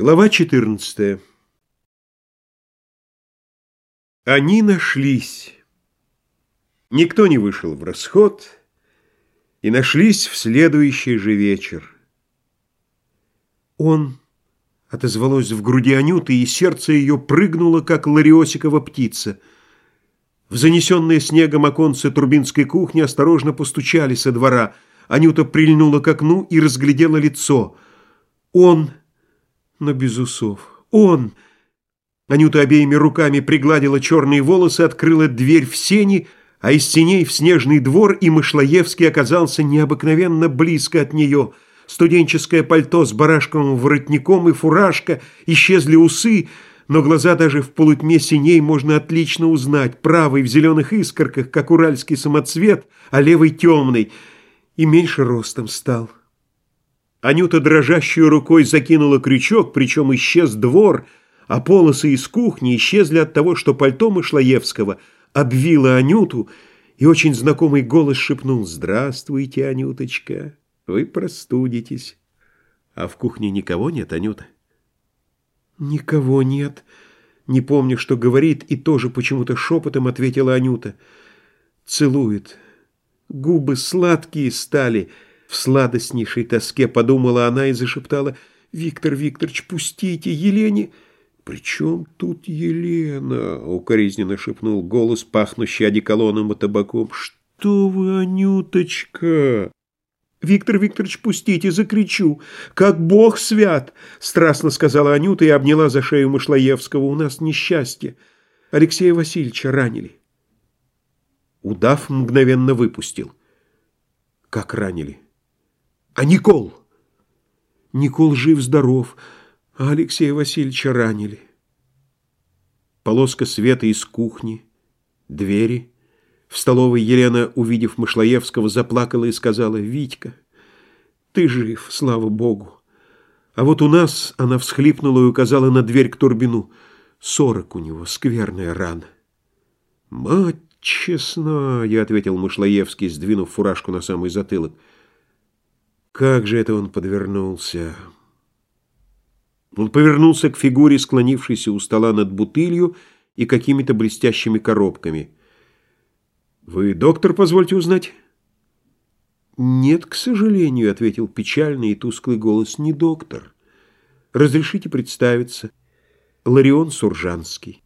Глава 14 Они нашлись. Никто не вышел в расход, и нашлись в следующий же вечер. Он отозвалось в груди Анюты, и сердце ее прыгнуло, как лариосикова птица. В занесенное снегом оконце турбинской кухни осторожно постучали со двора. Анюта прильнула к окну и разглядела лицо. Он но без усов. Он! Анюта обеими руками пригладила черные волосы, открыла дверь в сени, а из сеней в снежный двор, и Мышлоевский оказался необыкновенно близко от нее. Студенческое пальто с барашковым воротником и фуражка, исчезли усы, но глаза даже в полутьме синей можно отлично узнать. Правый в зеленых искорках, как уральский самоцвет, а левый темный, и меньше ростом стал. Анюта дрожащей рукой закинула крючок, причем исчез двор, а полосы из кухни исчезли от того, что пальто Мышлоевского обвило Анюту, и очень знакомый голос шепнул «Здравствуйте, Анюточка, вы простудитесь». А в кухне никого нет, Анюта? «Никого нет», не помню, что говорит, и тоже почему-то шепотом ответила Анюта. Целует. Губы сладкие стали, — в сладостнейшей тоске подумала она и зашептала «Виктор Викторович, пустите Елене!» «При чем тут Елена?» — укоризненно шепнул голос, пахнущий одеколоном и табаком. «Что вы, Анюточка?» «Виктор Викторович, пустите, закричу! Как Бог свят!» — страстно сказала Анюта и обняла за шею Мышлоевского. «У нас несчастье. Алексея Васильевича ранили». Удав мгновенно выпустил. «Как ранили?» А Никол? Никол жив-здоров, а Алексея Васильевича ранили. Полоска света из кухни, двери. В столовой Елена, увидев Мышлоевского, заплакала и сказала, «Витька, ты жив, слава Богу». А вот у нас она всхлипнула и указала на дверь к Турбину. Сорок у него, скверная рана. «Мать честная», — ответил Мышлоевский, сдвинув фуражку на самый затылок. Как же это он подвернулся? Он повернулся к фигуре, склонившейся у стола над бутылью и какими-то блестящими коробками. «Вы доктор, позвольте узнать?» «Нет, к сожалению», — ответил печальный и тусклый голос, — «не доктор. Разрешите представиться. Ларион Суржанский».